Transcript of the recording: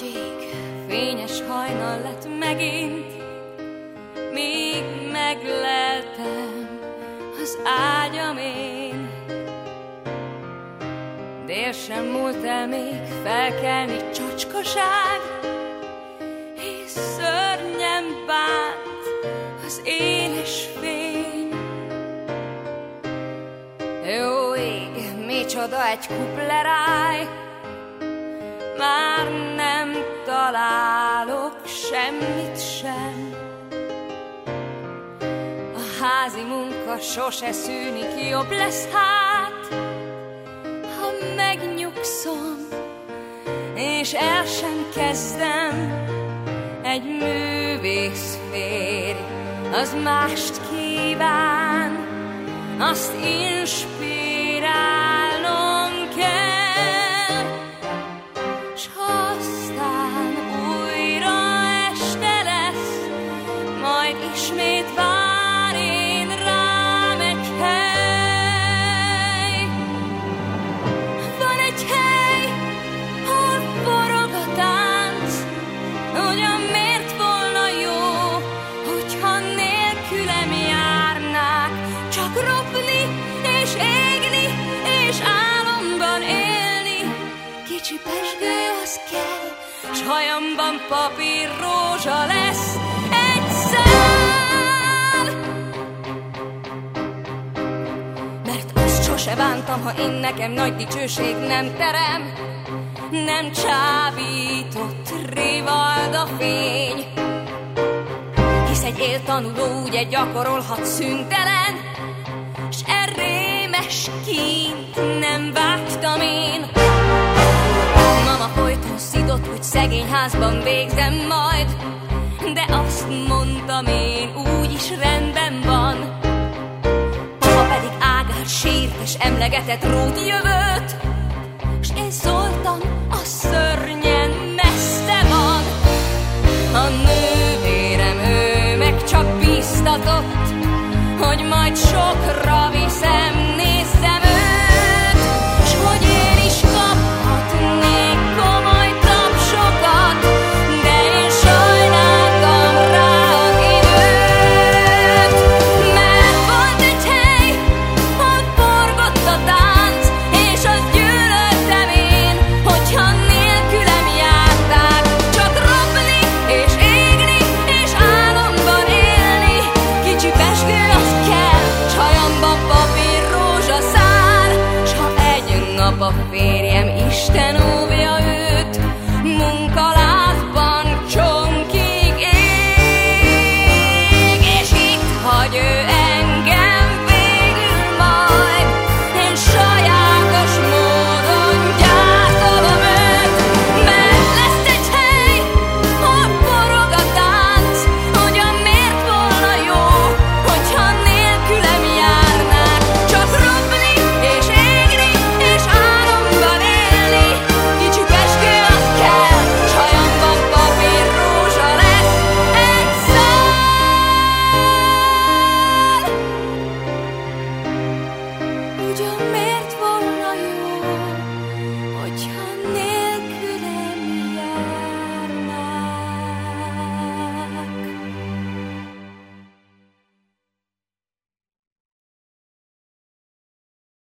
Nagy ég, fényes hajnal lett megint, Míg megleltem az ágyam én. Dél sem múlt el még felkelni csacskaság, És szörnyen bánt az éles fény. Jó ég, micsoda egy kupleráj, Már nem találok semmit sem. A házi munka sose szűnik, jobb lesz hát, ha megnyugszom, és el sem kezdem. Egy művész férj, az mást kíván, azt inspirálnom majd ismét vár rám egy hely. Van egy hely, hol forog a tánc, ugyan miért volna jó, hogyha nélkülem járnák, csak ropni és égni, és álomban élni. Kicsi pesgő az papír rózsa lesz sose bántam, ha én nekem nagy dicsőség nem terem, nem csábított rivalda fény. Hisz egy éltanuló ugye gyakorolhat szüntelen, s errémes kint nem vágtam én. Mama folyton szidott, hogy szegény házban végzem majd, de azt mondtam én, úgy is rendben van. Emlegetett rót jövőt, s én szóltam, a szörnyen messze van. A nővérem ő meg csak bíztatott, hogy majd sokra a férjem, Isten óvja őt.